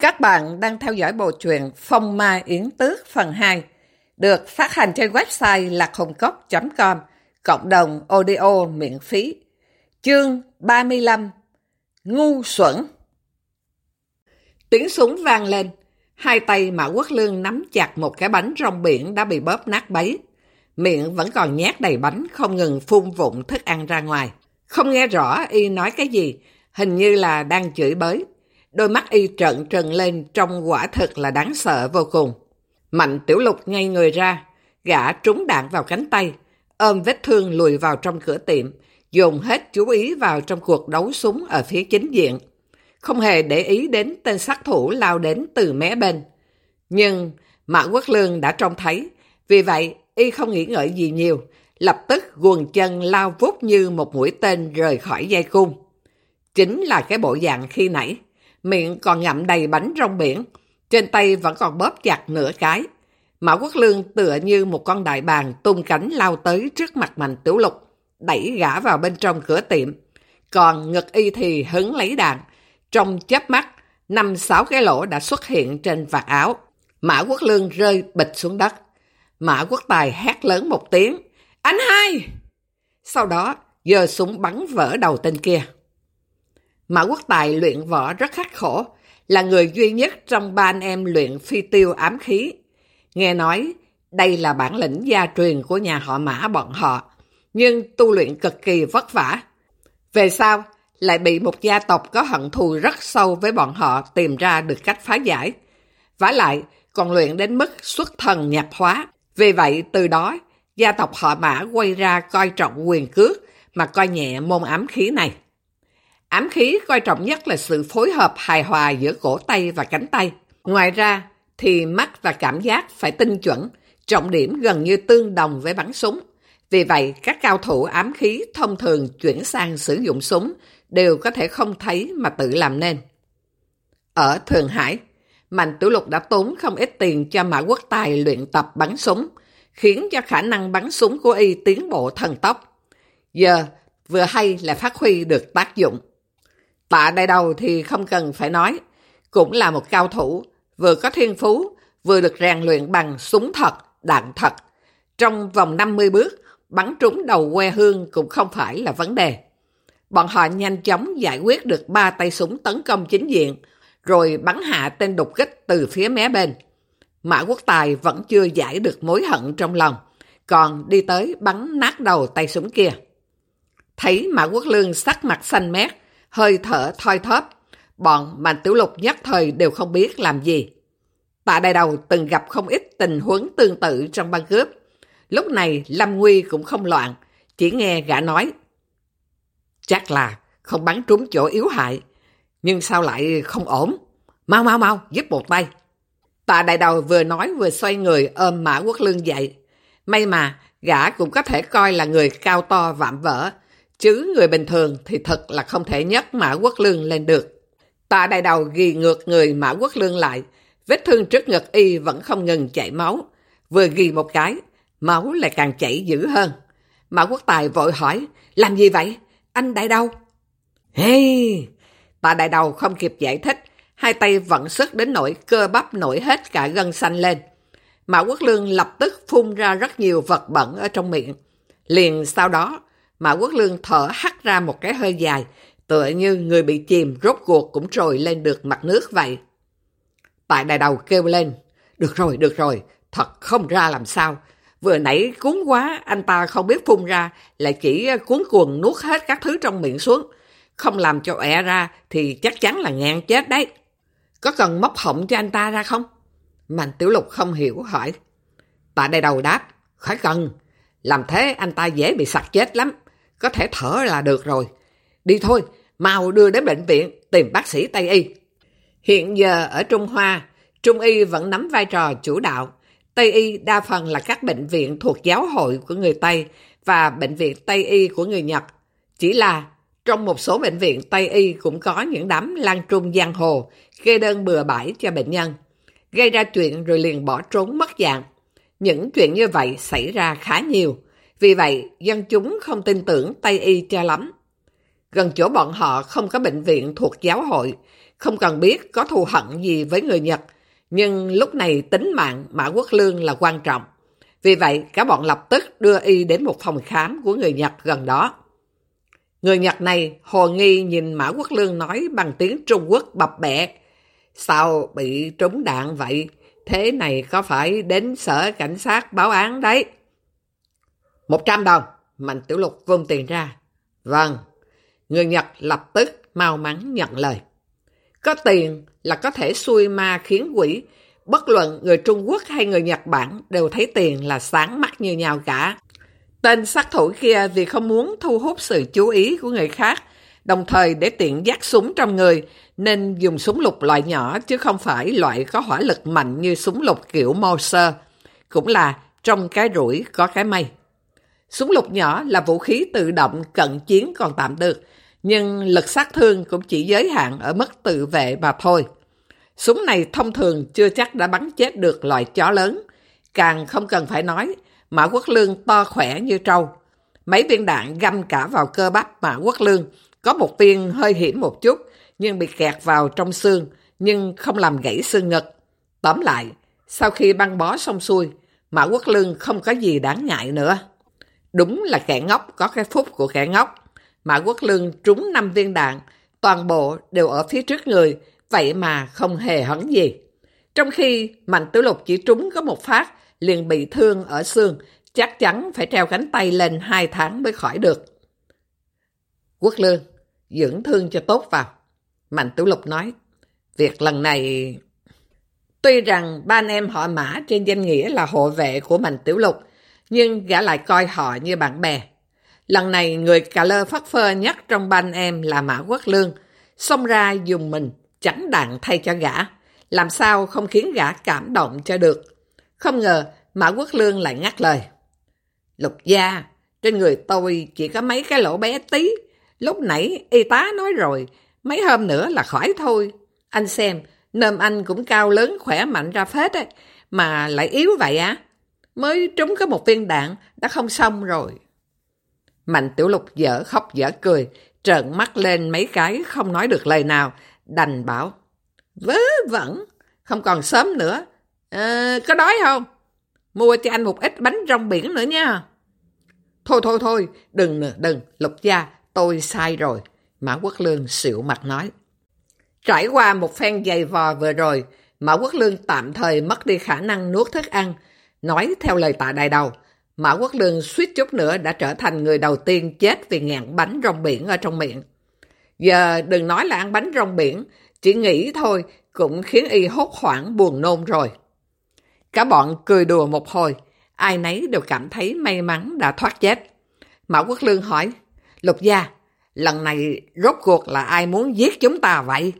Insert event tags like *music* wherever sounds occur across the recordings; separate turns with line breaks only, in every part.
Các bạn đang theo dõi bộ truyện Phong Ma Yến Tước phần 2, được phát hành trên website lạchồngcốc.com, cộng đồng audio miễn phí. Chương 35 Ngu xuẩn Tiếng súng vang lên, hai tay Mã Quốc Lương nắm chặt một cái bánh rong biển đã bị bóp nát bấy. Miệng vẫn còn nhát đầy bánh, không ngừng phun vụn thức ăn ra ngoài. Không nghe rõ y nói cái gì, hình như là đang chửi bới. Đôi mắt y trận trần lên trong quả thật là đáng sợ vô cùng. Mạnh tiểu lục ngay người ra, gã trúng đạn vào cánh tay, ôm vết thương lùi vào trong cửa tiệm, dồn hết chú ý vào trong cuộc đấu súng ở phía chính diện. Không hề để ý đến tên sát thủ lao đến từ mé bên. Nhưng Mã Quốc Lương đã trông thấy, vì vậy y không nghĩ ngợi gì nhiều, lập tức guồng chân lao vút như một mũi tên rời khỏi dây cung. Chính là cái bộ dạng khi nãy miệng còn ngậm đầy bánh rong biển, trên tay vẫn còn bóp chặt nửa cái. Mã Quốc Lương tựa như một con đại bàng tung cánh lao tới trước mặt Mạnh Tiểu Lục, đẩy gã vào bên trong cửa tiệm. Còn ngực y thì hứng lấy đạn. Trong chớp mắt, năm sáu cái lỗ đã xuất hiện trên vạt áo. Mã Quốc Lương rơi bịch xuống đất. Mã Quốc Tài hét lớn một tiếng. Anh hai! Sau đó, giơ súng bắn vỡ đầu tên kia. Mã Quốc Tài luyện võ rất khắc khổ, là người duy nhất trong ba anh em luyện phi tiêu ám khí. Nghe nói, đây là bản lĩnh gia truyền của nhà họ Mã bọn họ, nhưng tu luyện cực kỳ vất vả. Về sau, lại bị một gia tộc có hận thù rất sâu với bọn họ tìm ra được cách phá giải. vả lại, còn luyện đến mức xuất thần nhập hóa. Vì vậy, từ đó, gia tộc họ Mã quay ra coi trọng quyền cước mà coi nhẹ môn ám khí này. Ám khí coi trọng nhất là sự phối hợp hài hòa giữa cổ tay và cánh tay. Ngoài ra thì mắt và cảm giác phải tinh chuẩn, trọng điểm gần như tương đồng với bắn súng. Vì vậy, các cao thủ ám khí thông thường chuyển sang sử dụng súng đều có thể không thấy mà tự làm nên. Ở Thượng Hải, Mạnh Tử Lục đã tốn không ít tiền cho Mã Quốc Tài luyện tập bắn súng, khiến cho khả năng bắn súng của y tiến bộ thần tốc. Giờ, vừa hay là phát huy được tác dụng. Tạ đại đầu thì không cần phải nói, cũng là một cao thủ, vừa có thiên phú, vừa được rèn luyện bằng súng thật, đạn thật. Trong vòng 50 bước, bắn trúng đầu que hương cũng không phải là vấn đề. Bọn họ nhanh chóng giải quyết được ba tay súng tấn công chính diện, rồi bắn hạ tên đục kích từ phía mé bên. Mã Quốc Tài vẫn chưa giải được mối hận trong lòng, còn đi tới bắn nát đầu tay súng kia. Thấy Mã Quốc Lương sắc mặt xanh mét, hơi thở thoi thóp. Bọn Mạnh Tiểu Lục nhất thời đều không biết làm gì. Tạ đại đầu từng gặp không ít tình huống tương tự trong băng cướp. Lúc này Lâm Nguy cũng không loạn, chỉ nghe gã nói. Chắc là không bắn trúng chỗ yếu hại, nhưng sao lại không ổn? Mau mau mau, giúp một tay. Tạ đại đầu vừa nói vừa xoay người ôm Mã Quốc Lương dậy. May mà, gã cũng có thể coi là người cao to vạm vỡ, chứ người bình thường thì thật là không thể nhấc Mã Quốc Lương lên được. Tạ đại đầu ghi ngược người Mã Quốc Lương lại, vết thương trước ngực y vẫn không ngừng chảy máu. Vừa ghi một cái, máu lại càng chảy dữ hơn. Mã Quốc Tài vội hỏi, làm gì vậy? Anh đại đầu? Hey! Tạ đại đầu không kịp giải thích, hai tay vẫn sức đến nỗi cơ bắp nổi hết cả gân xanh lên. Mã Quốc Lương lập tức phun ra rất nhiều vật bẩn ở trong miệng. Liền sau đó, Mã Quốc Lương thở hắt ra một cái hơi dài, tựa như người bị chìm rốt cuộc cũng trồi lên được mặt nước vậy. Tại đại đầu kêu lên, được rồi, được rồi, thật không ra làm sao. Vừa nãy cuốn quá, anh ta không biết phun ra, lại chỉ ờ, cuốn cuồng nuốt hết các thứ trong miệng xuống. Không làm cho ẹ ra thì chắc chắn là ngàn chết đấy. Có cần móc họng cho anh ta ra không? Mạnh Tiểu Lục không hiểu hỏi. Tại đại đầu đáp, khỏi cần. Làm thế anh ta dễ bị sặc chết lắm có thể thở là được rồi. Đi thôi, mau đưa đến bệnh viện tìm bác sĩ Tây Y. Hiện giờ ở Trung Hoa, Trung Y vẫn nắm vai trò chủ đạo. Tây Y đa phần là các bệnh viện thuộc giáo hội của người Tây và bệnh viện Tây Y của người Nhật. Chỉ là trong một số bệnh viện Tây Y cũng có những đám lan trung giang hồ, kê đơn bừa bãi cho bệnh nhân, gây ra chuyện rồi liền bỏ trốn mất dạng. Những chuyện như vậy xảy ra khá nhiều. Vì vậy, dân chúng không tin tưởng Tây Y cho lắm. Gần chỗ bọn họ không có bệnh viện thuộc giáo hội, không cần biết có thù hận gì với người Nhật, nhưng lúc này tính mạng Mã Quốc Lương là quan trọng. Vì vậy, cả bọn lập tức đưa y đến một phòng khám của người Nhật gần đó. Người Nhật này hồ nghi nhìn Mã Quốc Lương nói bằng tiếng Trung Quốc bập bẹ. Sao bị trúng đạn vậy? Thế này có phải đến sở cảnh sát báo án đấy? Một trăm đồng. Mạnh Tiểu Lục vung tiền ra. Vâng. Người Nhật lập tức mau mắn nhận lời. Có tiền là có thể xui ma khiến quỷ. Bất luận người Trung Quốc hay người Nhật Bản đều thấy tiền là sáng mắt như nhau cả. Tên sát thủ kia vì không muốn thu hút sự chú ý của người khác, đồng thời để tiện dắt súng trong người, nên dùng súng lục loại nhỏ chứ không phải loại có hỏa lực mạnh như súng lục kiểu moser Cũng là trong cái rủi có cái may. Súng lục nhỏ là vũ khí tự động cận chiến còn tạm được, nhưng lực sát thương cũng chỉ giới hạn ở mức tự vệ mà thôi. Súng này thông thường chưa chắc đã bắn chết được loại chó lớn, càng không cần phải nói Mã Quốc Lương to khỏe như trâu. Mấy viên đạn găm cả vào cơ bắp Mã Quốc Lương. Có một viên hơi hiểm một chút, nhưng bị kẹt vào trong xương, nhưng không làm gãy xương ngực. Tóm lại, sau khi băng bó xong xuôi, Mã Quốc Lương không có gì đáng ngại nữa. Đúng là kẻ ngốc có cái phúc của kẻ ngốc. Mã Quốc Lương trúng 5 viên đạn, toàn bộ đều ở phía trước người, vậy mà không hề hấn gì. Trong khi Mạnh tiểu Lục chỉ trúng có một phát, liền bị thương ở xương, chắc chắn phải treo cánh tay lên hai tháng mới khỏi được. Quốc Lương, dưỡng thương cho tốt vào. Mạnh Tiểu Lục nói, việc lần này... Tuy rằng ba anh em họ mã trên danh nghĩa là hộ vệ của Mạnh Tiểu Lục, nhưng gã lại coi họ như bạn bè. Lần này người cà lơ phát phơ nhất trong ban em là Mã Quốc Lương, xông ra dùng mình chẳng đạn thay cho gã, làm sao không khiến gã cảm động cho được. Không ngờ Mã Quốc Lương lại ngắt lời. Lục gia, trên người tôi chỉ có mấy cái lỗ bé tí. Lúc nãy y tá nói rồi, mấy hôm nữa là khỏi thôi. Anh xem, nơm anh cũng cao lớn khỏe mạnh ra phết ấy, mà lại yếu vậy á. Mới trúng có một viên đạn, đã không xong rồi. Mạnh tiểu lục dở khóc dở cười, trợn mắt lên mấy cái không nói được lời nào, đành bảo. Vớ vẩn, không còn sớm nữa, À, có đói không? Mua cho anh một ít bánh rong biển nữa nha. Thôi thôi thôi, đừng đừng, lục gia, tôi sai rồi. Mã Quốc Lương xịu mặt nói. Trải qua một phen dày vò vừa rồi, Mã Quốc Lương tạm thời mất đi khả năng nuốt thức ăn. Nói theo lời tạ đại đầu, Mã Quốc Lương suýt chút nữa đã trở thành người đầu tiên chết vì ngạn bánh rong biển ở trong miệng. Giờ đừng nói là ăn bánh rong biển, chỉ nghĩ thôi cũng khiến y hốt hoảng buồn nôn rồi. Cả bọn cười đùa một hồi, ai nấy đều cảm thấy may mắn đã thoát chết. Mã Quốc Lương hỏi, Lục Gia, lần này rốt cuộc là ai muốn giết chúng ta vậy?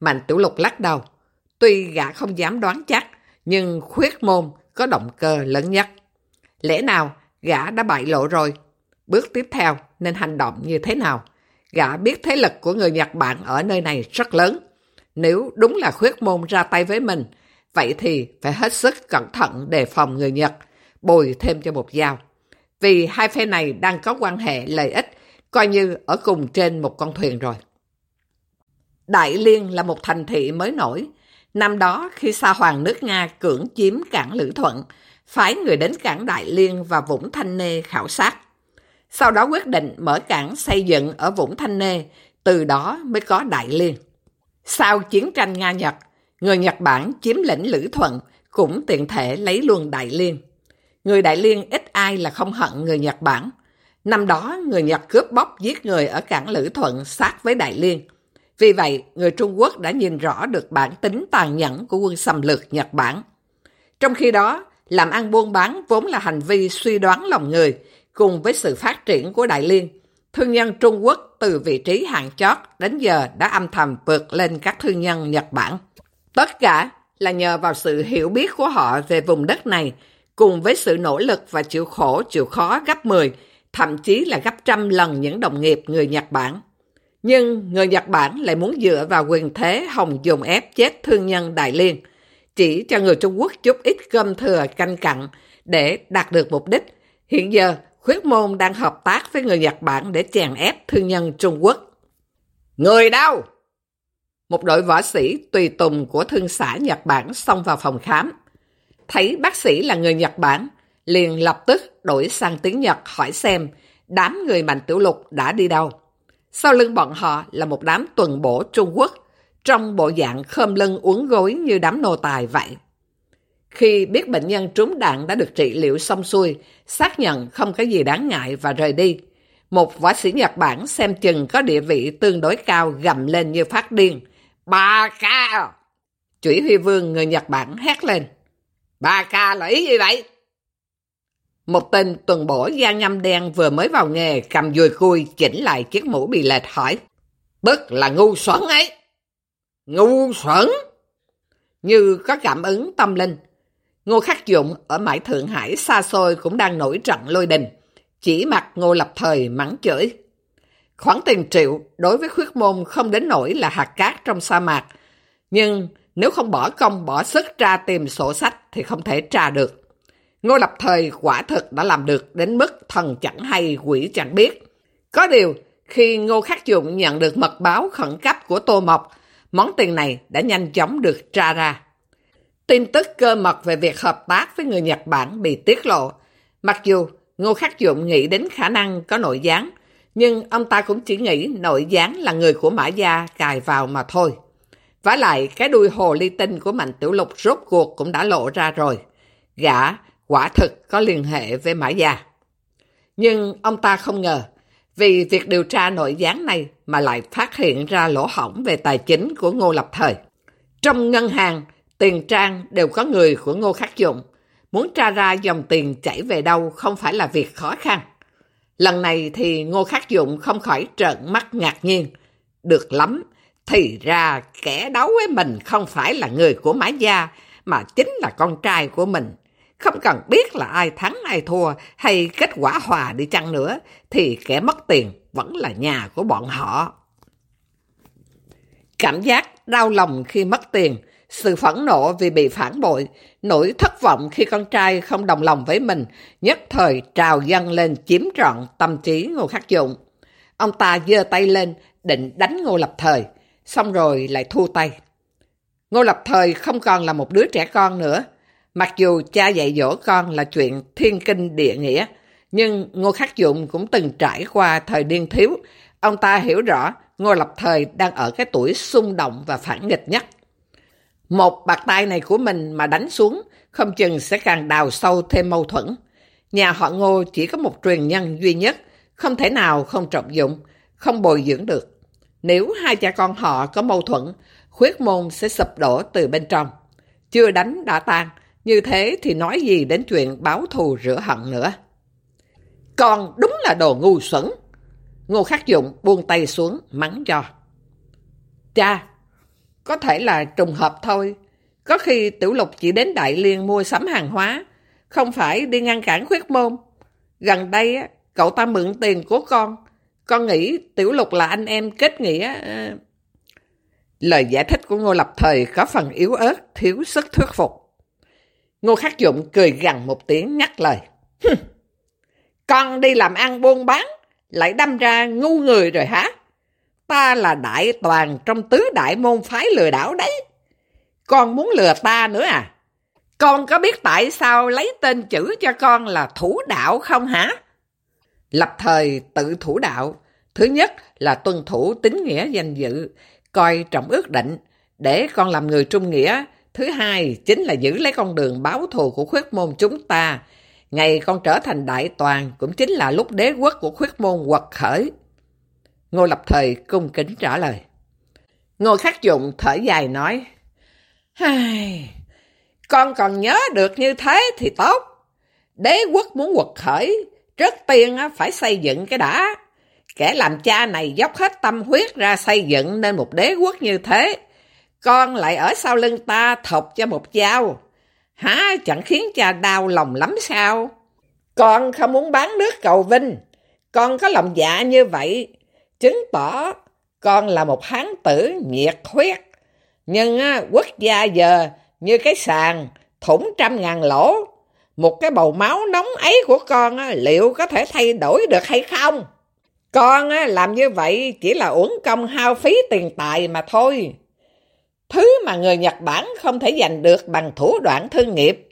Mạnh Tiểu Lục lắc đầu, tuy gã không dám đoán chắc, nhưng khuyết môn có động cơ lớn nhất. Lẽ nào gã đã bại lộ rồi? Bước tiếp theo nên hành động như thế nào? Gã biết thế lực của người Nhật Bản ở nơi này rất lớn. Nếu đúng là khuyết môn ra tay với mình, Vậy thì phải hết sức cẩn thận đề phòng người Nhật, bồi thêm cho một dao. Vì hai phe này đang có quan hệ lợi ích, coi như ở cùng trên một con thuyền rồi. Đại Liên là một thành thị mới nổi. Năm đó, khi Sa Hoàng nước Nga cưỡng chiếm cảng Lữ Thuận, phái người đến cảng Đại Liên và Vũng Thanh Nê khảo sát. Sau đó quyết định mở cảng xây dựng ở Vũng Thanh Nê, từ đó mới có Đại Liên. Sau chiến tranh Nga-Nhật, Người Nhật Bản chiếm lĩnh Lữ Thuận cũng tiện thể lấy luôn Đại Liên. Người Đại Liên ít ai là không hận người Nhật Bản. Năm đó, người Nhật cướp bóc giết người ở cảng Lữ Thuận sát với Đại Liên. Vì vậy, người Trung Quốc đã nhìn rõ được bản tính tàn nhẫn của quân xâm lược Nhật Bản. Trong khi đó, làm ăn buôn bán vốn là hành vi suy đoán lòng người, cùng với sự phát triển của Đại Liên. Thương nhân Trung Quốc từ vị trí hạng chót đến giờ đã âm thầm vượt lên các thương nhân Nhật Bản. Tất cả là nhờ vào sự hiểu biết của họ về vùng đất này, cùng với sự nỗ lực và chịu khổ, chịu khó gấp 10, thậm chí là gấp trăm lần những đồng nghiệp người Nhật Bản. Nhưng người Nhật Bản lại muốn dựa vào quyền thế hồng dùng ép chết thương nhân Đại Liên, chỉ cho người Trung Quốc chút ít cơm thừa canh cặn để đạt được mục đích. Hiện giờ, khuyết môn đang hợp tác với người Nhật Bản để chèn ép thương nhân Trung Quốc. Người đâu? một đội võ sĩ tùy tùng của thương xã Nhật Bản xông vào phòng khám. Thấy bác sĩ là người Nhật Bản, liền lập tức đổi sang tiếng Nhật hỏi xem đám người Mạnh Tiểu Lục đã đi đâu. Sau lưng bọn họ là một đám tuần bổ Trung Quốc, trong bộ dạng khơm lưng uống gối như đám nô tài vậy. Khi biết bệnh nhân trúng đạn đã được trị liệu xong xuôi, xác nhận không có gì đáng ngại và rời đi, một võ sĩ Nhật Bản xem chừng có địa vị tương đối cao gầm lên như phát điên. Ba ca! Chủy Huy Vương người Nhật Bản hét lên. Ba ca là ý gì vậy? Một tên tuần bổ da nhâm đen vừa mới vào nghề cầm dùi cui chỉnh lại chiếc mũ bị lệch hỏi. Bức là ngu xuẩn ấy. Ngu xuẩn? Như có cảm ứng tâm linh. Ngô Khắc Dụng ở mãi Thượng Hải xa xôi cũng đang nổi trận lôi đình. Chỉ mặt Ngô Lập Thời mắng chửi. Khoản tiền triệu đối với khuyết môn không đến nổi là hạt cát trong sa mạc. Nhưng nếu không bỏ công bỏ sức tra tìm sổ sách thì không thể tra được. Ngô Lập Thời quả thực đã làm được đến mức thần chẳng hay quỷ chẳng biết. Có điều, khi Ngô Khắc Dụng nhận được mật báo khẩn cấp của Tô Mộc, món tiền này đã nhanh chóng được tra ra. Tin tức cơ mật về việc hợp tác với người Nhật Bản bị tiết lộ. Mặc dù Ngô Khắc Dụng nghĩ đến khả năng có nội gián, nhưng ông ta cũng chỉ nghĩ nội gián là người của Mã Gia cài vào mà thôi. Và lại, cái đuôi hồ ly tinh của Mạnh Tiểu Lục rốt cuộc cũng đã lộ ra rồi. Gã quả thực có liên hệ với Mã Gia. Nhưng ông ta không ngờ, vì việc điều tra nội gián này mà lại phát hiện ra lỗ hỏng về tài chính của Ngô Lập Thời. Trong ngân hàng, tiền trang đều có người của Ngô Khắc Dụng. Muốn tra ra dòng tiền chảy về đâu không phải là việc khó khăn. Lần này thì Ngô Khắc Dụng không khỏi trợn mắt ngạc nhiên. Được lắm, thì ra kẻ đấu với mình không phải là người của Mã Gia, mà chính là con trai của mình. Không cần biết là ai thắng ai thua hay kết quả hòa đi chăng nữa, thì kẻ mất tiền vẫn là nhà của bọn họ. Cảm giác đau lòng khi mất tiền, sự phẫn nộ vì bị phản bội, nỗi thất vọng khi con trai không đồng lòng với mình, nhất thời trào dâng lên chiếm trọn tâm trí Ngô Khắc Dụng. Ông ta giơ tay lên, định đánh Ngô Lập Thời, xong rồi lại thu tay. Ngô Lập Thời không còn là một đứa trẻ con nữa. Mặc dù cha dạy dỗ con là chuyện thiên kinh địa nghĩa, nhưng Ngô Khắc Dụng cũng từng trải qua thời niên thiếu. Ông ta hiểu rõ Ngô Lập Thời đang ở cái tuổi xung động và phản nghịch nhất. Một bạc tay này của mình mà đánh xuống, không chừng sẽ càng đào sâu thêm mâu thuẫn. Nhà họ Ngô chỉ có một truyền nhân duy nhất, không thể nào không trọng dụng, không bồi dưỡng được. Nếu hai cha con họ có mâu thuẫn, khuyết môn sẽ sụp đổ từ bên trong. Chưa đánh đã tan, như thế thì nói gì đến chuyện báo thù rửa hận nữa. Con đúng là đồ ngu xuẩn. Ngô Khắc Dụng buông tay xuống, mắng cho. Cha, có thể là trùng hợp thôi. Có khi Tiểu Lục chỉ đến Đại Liên mua sắm hàng hóa, không phải đi ngăn cản khuyết môn. Gần đây, cậu ta mượn tiền của con. Con nghĩ Tiểu Lục là anh em kết nghĩa. Ờ. Lời giải thích của Ngô Lập Thời có phần yếu ớt, thiếu sức thuyết phục. Ngô Khắc Dụng cười gằn một tiếng nhắc lời. Con đi làm ăn buôn bán, lại đâm ra ngu người rồi hả? Ta là đại toàn trong tứ đại môn phái lừa đảo đấy. Con muốn lừa ta nữa à? Con có biết tại sao lấy tên chữ cho con là thủ đạo không hả? Lập thời tự thủ đạo. Thứ nhất là tuân thủ tính nghĩa danh dự, coi trọng ước định, để con làm người trung nghĩa. Thứ hai chính là giữ lấy con đường báo thù của khuyết môn chúng ta. Ngày con trở thành đại toàn cũng chính là lúc đế quốc của khuyết môn quật khởi. Ngô Lập Thời cung kính trả lời. Ngô Khắc Dụng thở dài nói, con còn nhớ được như thế thì tốt. Đế quốc muốn quật khởi, trước tiên phải xây dựng cái đã. Kẻ làm cha này dốc hết tâm huyết ra xây dựng nên một đế quốc như thế. Con lại ở sau lưng ta thọc cho một dao. Hả chẳng khiến cha đau lòng lắm sao? Con không muốn bán nước cầu vinh. Con có lòng dạ như vậy chứng tỏ con là một hán tử nhiệt huyết. Nhưng á, quốc gia giờ như cái sàn thủng trăm ngàn lỗ. Một cái bầu máu nóng ấy của con á, liệu có thể thay đổi được hay không? Con á, làm như vậy chỉ là uổng công hao phí tiền tài mà thôi. Thứ mà người Nhật Bản không thể giành được bằng thủ đoạn thương nghiệp,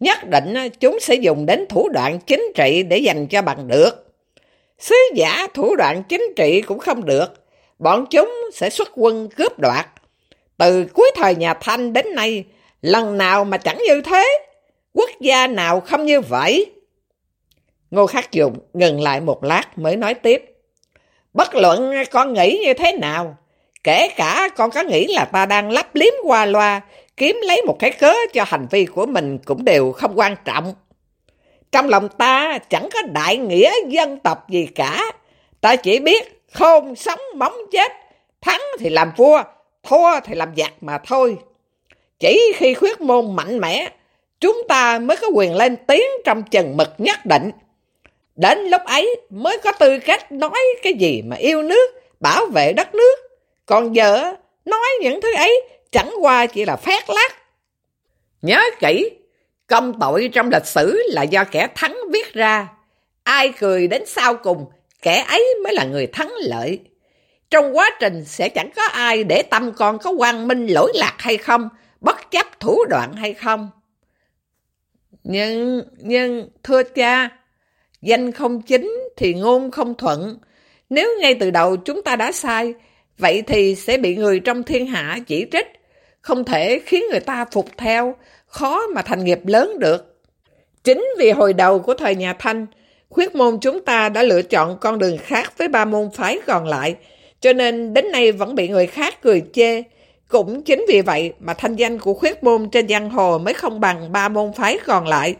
nhất định chúng sẽ dùng đến thủ đoạn chính trị để giành cho bằng được. Sứ giả thủ đoạn chính trị cũng không được, bọn chúng sẽ xuất quân cướp đoạt. Từ cuối thời nhà Thanh đến nay, lần nào mà chẳng như thế, quốc gia nào không như vậy? Ngô Khắc Dụng ngừng lại một lát mới nói tiếp. Bất luận con nghĩ như thế nào, kể cả con có nghĩ là ta đang lắp liếm qua loa, kiếm lấy một cái cớ cho hành vi của mình cũng đều không quan trọng. Trong lòng ta chẳng có đại nghĩa dân tộc gì cả. Ta chỉ biết khôn sống móng chết, thắng thì làm vua, thua thì làm giặc mà thôi. Chỉ khi khuyết môn mạnh mẽ, chúng ta mới có quyền lên tiếng trong chừng mực nhất định. Đến lúc ấy mới có tư cách nói cái gì mà yêu nước, bảo vệ đất nước. Còn vợ nói những thứ ấy chẳng qua chỉ là phát lát. Nhớ kỹ, công tội trong lịch sử là do kẻ thắng viết ra. Ai cười đến sau cùng, kẻ ấy mới là người thắng lợi. Trong quá trình sẽ chẳng có ai để tâm con có quang minh lỗi lạc hay không, bất chấp thủ đoạn hay không. Nhưng, nhưng, thưa cha, danh không chính thì ngôn không thuận. Nếu ngay từ đầu chúng ta đã sai, vậy thì sẽ bị người trong thiên hạ chỉ trích, không thể khiến người ta phục theo, khó mà thành nghiệp lớn được. Chính vì hồi đầu của thời nhà Thanh, khuyết môn chúng ta đã lựa chọn con đường khác với ba môn phái còn lại, cho nên đến nay vẫn bị người khác cười chê. Cũng chính vì vậy mà thanh danh của khuyết môn trên giang hồ mới không bằng ba môn phái còn lại.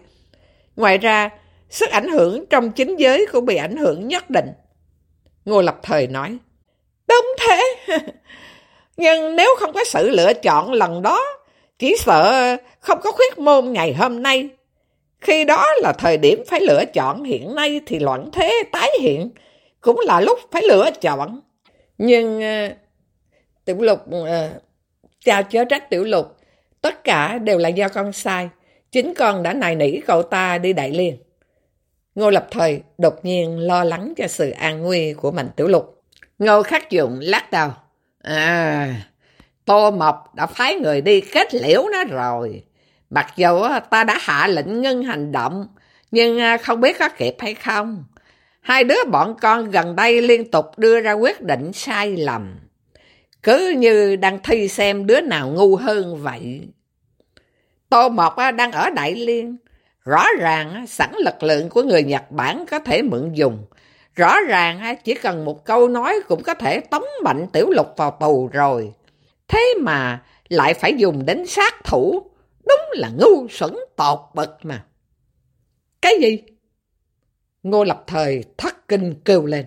Ngoài ra, sức ảnh hưởng trong chính giới cũng bị ảnh hưởng nhất định. Ngô Lập Thời nói, Đúng thế, *laughs* nhưng nếu không có sự lựa chọn lần đó, chỉ sợ không có khuyết môn ngày hôm nay. Khi đó là thời điểm phải lựa chọn hiện nay thì loạn thế tái hiện, cũng là lúc phải lựa chọn. Nhưng ờ, Tiểu Lục, ờ, chào chớ trách Tiểu Lục, tất cả đều là do con sai. Chính con đã nài nỉ cậu ta đi Đại Liên. Ngô Lập Thời đột nhiên lo lắng cho sự an nguy của Mạnh Tiểu Lục. Ngô Khắc Dụng lắc đầu. À, Tô Mộc đã phái người đi kết liễu nó rồi. Mặc dù ta đã hạ lệnh ngưng hành động, nhưng à, không biết có kịp hay không. Hai đứa bọn con gần đây liên tục đưa ra quyết định sai lầm. Cứ như đang thi xem đứa nào ngu hơn vậy. Tô Mộc đang ở Đại Liên. Rõ ràng sẵn lực lượng của người Nhật Bản có thể mượn dùng. Rõ ràng chỉ cần một câu nói cũng có thể tống mạnh tiểu lục vào tù rồi. Thế mà lại phải dùng đến sát thủ. Đúng là ngu xuẩn tột bậc mà. Cái gì? Ngô Lập Thời thất kinh kêu lên.